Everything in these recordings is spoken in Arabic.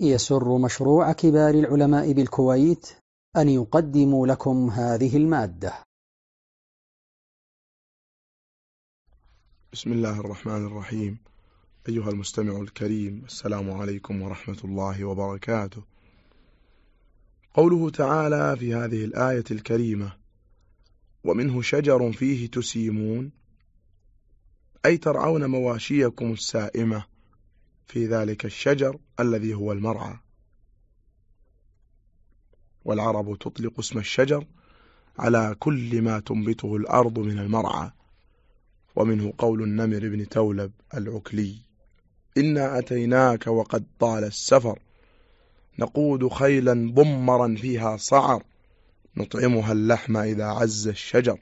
يسر مشروع كبار العلماء بالكويت أن يقدم لكم هذه المادة. بسم الله الرحمن الرحيم. أيها المستمع الكريم السلام عليكم ورحمة الله وبركاته. قوله تعالى في هذه الآية الكريمة ومنه شجر فيه تسيمون أي ترعون مواشيكم السائمة. في ذلك الشجر الذي هو المرعى. والعرب تطلق اسم الشجر على كل ما تنبته الأرض من المرعى ومنه قول النمر بن تولب العكلي إنا أتيناك وقد طال السفر نقود خيلا ضمرا فيها صعر نطعمها اللحم إذا عز الشجر.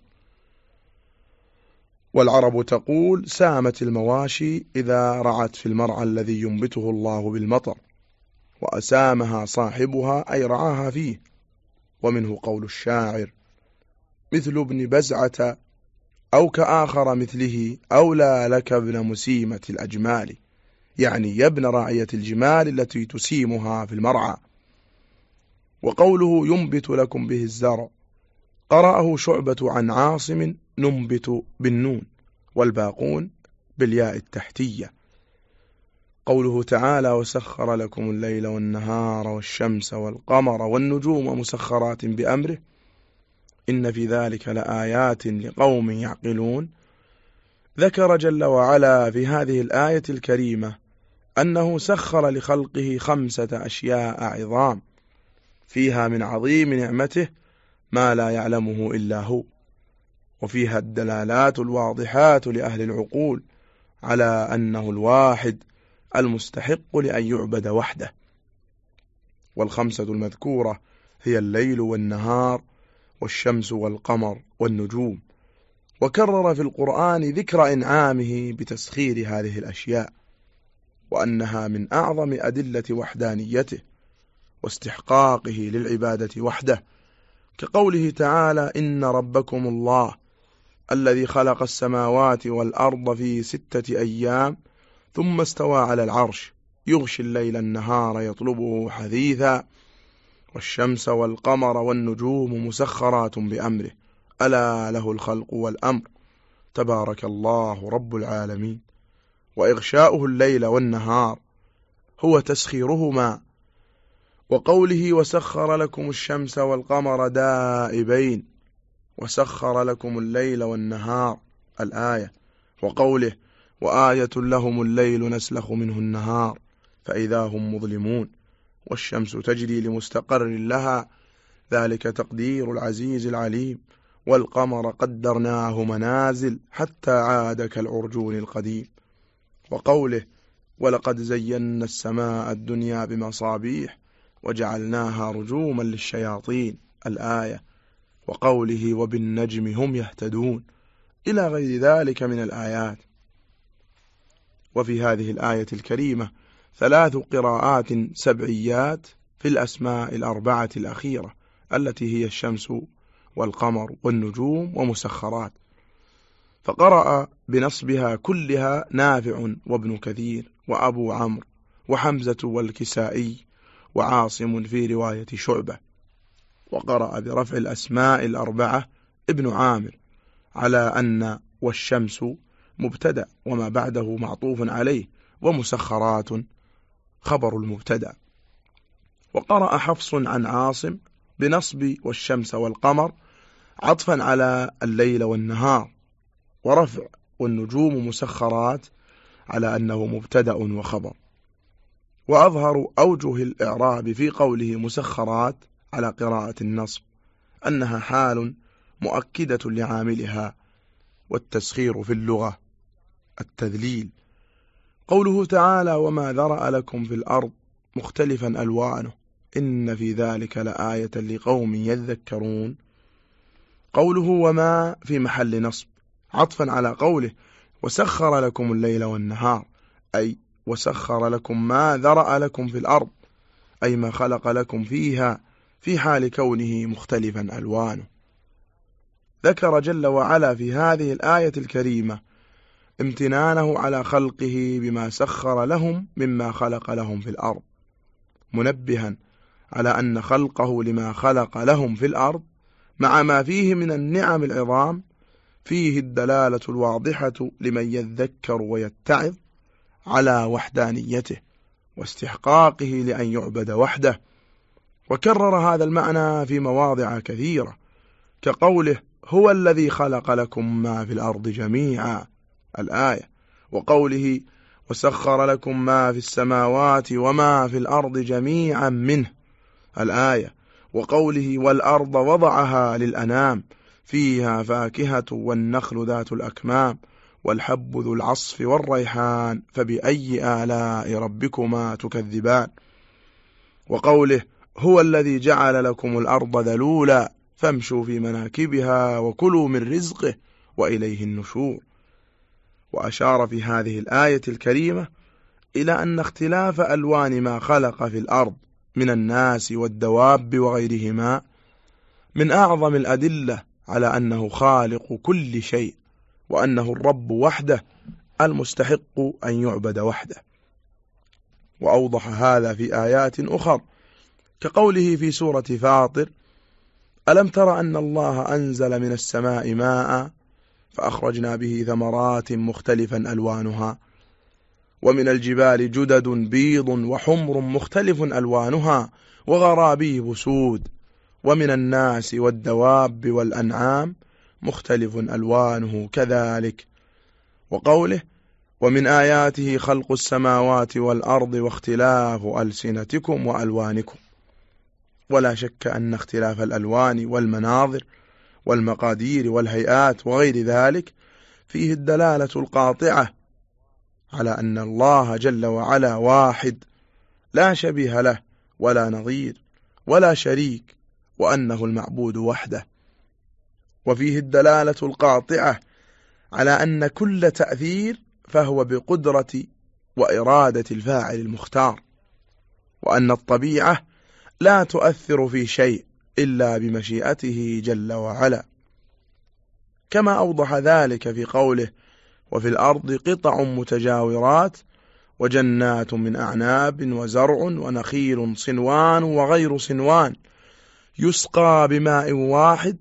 والعرب تقول سامت المواشي إذا رعت في المرعى الذي ينبته الله بالمطر وأسامها صاحبها أي رعاها فيه. ومنه قول الشاعر مثل ابن بزعة أو كآخر مثله أولى لك ابن مسيمة الأجمال يعني يا ابن راعية الجمال التي تسيمها في المرعى. وقوله ينبت لكم به الزرع قرأه شعبة عن عاصم ننبت بالنون. والباقون بالياء التحتية. قوله تعالى وسخر لكم الليل والنهار والشمس والقمر والنجوم مسخرات بأمره إن في ذلك لآيات لقوم يعقلون ذكر جل وعلا في هذه الآية الكريمة أنه سخر لخلقه خمسة أشياء عظام فيها من عظيم نعمته ما لا يعلمه إلا هو. وفيها الدلالات الواضحات لأهل العقول على أنه الواحد المستحق لأن يعبد وحده. والخمسة المذكورة هي الليل والنهار والشمس والقمر والنجوم. وكرر في القرآن ذكر إنعامه بتسخير هذه الأشياء وأنها من أعظم أدلة وحدانيته واستحقاقه للعبادة وحده كقوله تعالى إن ربكم الله الذي خلق السماوات والأرض في ستة أيام ثم استوى على العرش. يغشي الليل النهار يطلبه حثيثا والشمس والقمر والنجوم مسخرات بأمره. ألا له الخلق والأمر. تبارك الله رب العالمين. وإغشاؤه الليل والنهار هو تسخيرهما. وقوله وسخر لكم الشمس والقمر دائبين. وسخر لكم الليل والنهار الآية وقوله وآية لهم الليل نسلخ منه النهار فإذا هم مظلمون والشمس تجري لمستقر لها ذلك تقدير العزيز العليم والقمر قدرناه منازل حتى عاد كالعرجون القديم. وقوله ولقد زينا السماء الدنيا بمصابيح وجعلناها رجوما للشياطين الآية وقوله وبالنجم هم يهتدون إلى غير ذلك من الآيات. وفي هذه الآية الكريمة ثلاث قراءات سبعيات في الأسماء الأربعة الأخيرة التي هي الشمس والقمر والنجوم ومسخرات. فقرأ بنصبها كلها نافع وابن كثير وأبو عمرو وحمزة والكسائي وعاصم في رواية شعبة. وقرأ برفع الأسماء الأربعة ابن عامر على أن والشمس مبتدأ وما بعده معطوف عليه ومسخرات خبر المبتدأ. وقرأ حفص عن عاصم بنصب والشمس والقمر عطفا على الليل والنهار ورفع والنجوم مسخرات على أنه مبتدأ وخبر. وأظهر أوجه الإعراب في قوله مسخرات على قراءة النصب أنها حال مؤكدة لعاملها والتسخير في اللغة التذليل. قوله تعالى وما ذرأ لكم في الأرض مختلفا ألوانه. إن في ذلك لآية لقوم يذكرون. قوله وما في محل نصب عطفا على قوله وسخر لكم الليل والنهار أي وسخر لكم ما ذرأ لكم في الأرض أي ما خلق لكم فيها في حال كونه مختلفا ألوانه. ذكر جل وعلا في هذه الآية الكريمة امتنانه على خلقه بما سخر لهم مما خلق لهم في الأرض منبها على أن خلقه لما خلق لهم في الأرض مع ما فيه من النعم العظام فيه الدلالة الواضحة لمن يذكر ويتعظ على وحدانيته واستحقاقه لأن يعبد وحده. وكرر هذا المعنى في مواضع كثيرة كقوله هو الذي خلق لكم ما في الأرض جميعا الآية وقوله وسخر لكم ما في السماوات وما في الأرض جميعا منه الآية وقوله والأرض وضعها للأنام فيها فاكهة والنخل ذات الأكمام والحب ذو العصف والريحان فبأي آلاء ربكما تكذبان وقوله هو الذي جعل لكم الأرض ذلولا فامشوا في مناكبها وكلوا من رزقه وإليه النشور. وأشار في هذه الآية الكريمة إلى أن اختلاف ألوان ما خلق في الأرض من الناس والدواب وغيرهما من أعظم الأدلة على أنه خالق كل شيء وأنه الرب وحده المستحق أن يعبد وحده. وأوضح هذا في آيات أخر كقوله في سورة فاطر ألم تر أن الله أنزل من السماء ماء فأخرجنا به ثمرات مختلفا ألوانها ومن الجبال جدد بيض وحمر مختلف ألوانها وغرابيب سود ومن الناس والدواب والأنعام مختلف ألوانه كذلك. وقوله ومن آياته خلق السماوات والأرض واختلاف ألسنتكم وألوانكم. ولا شك أن اختلاف الألوان والمناظر والمقادير والهيئات وغير ذلك فيه الدلالة القاطعة على أن الله جل وعلا واحد لا شبيه له ولا نظير ولا شريك وأنه المعبود وحده. وفيه الدلالة القاطعة على أن كل تأثير فهو بقدرة وإرادة الفاعل المختار وأن الطبيعة لا تؤثر في شيء إلا بمشيئته جل وعلا. كما أوضح ذلك في قوله وفي الأرض قطع متجاورات وجنات من أعناب وزرع ونخيل صنوان وغير صنوان. يسقى بماء واحد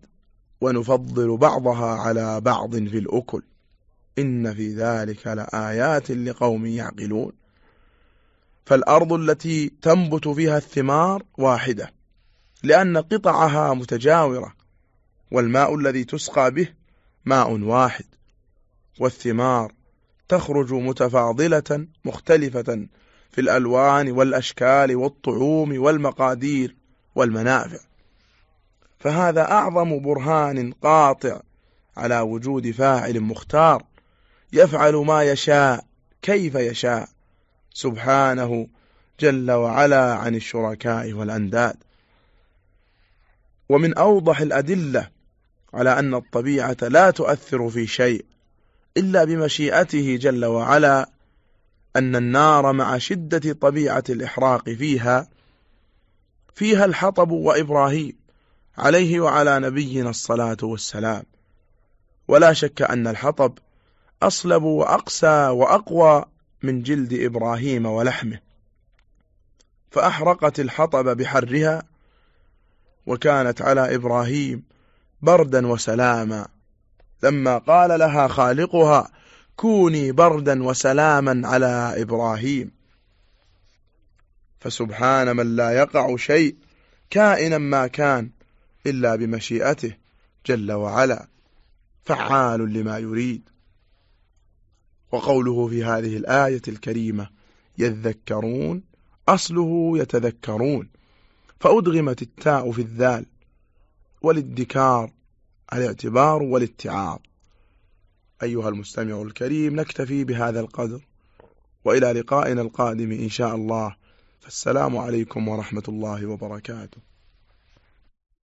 ونفضل بعضها على بعض في الأكل. إن في ذلك لآيات لقوم يعقلون. فالأرض التي تنبت فيها الثمار واحدة لأن قطعها متجاورة والماء الذي تسقى به ماء واحد والثمار تخرج متفاضلة مختلفة في الألوان والأشكال والطعوم والمقادير والمنافع. فهذا أعظم برهان قاطع على وجود فاعل مختار يفعل ما يشاء كيف يشاء. سبحانه جل وعلا عن الشركاء والأنداد. ومن أوضح الأدلة على أن الطبيعة لا تؤثر في شيء إلا بمشيئته جل وعلا أن النار مع شدة طبيعة الإحراق فيها فيها الحطب وإبراهيم عليه وعلى نبينا الصلاة والسلام. ولا شك أن الحطب أصلب وأقسى وأقوى من جلد إبراهيم ولحمه فأحرقت الحطب بحرها وكانت على إبراهيم بردا وسلاما. لما قال لها خالقها كوني بردا وسلاما على إبراهيم. فسبحان من لا يقع شيء كائنا ما كان إلا بمشيئته جل وعلا فعال لما يريد. وقوله في هذه الآية الكريمة يذكرون أصله يتذكرون فأدغمت التاء في الذال والادكار الاعتبار والاتعاظ. أيها المستمع الكريم نكتفي بهذا القدر وإلى لقائنا القادم إن شاء الله. فالسلام عليكم ورحمة الله وبركاته.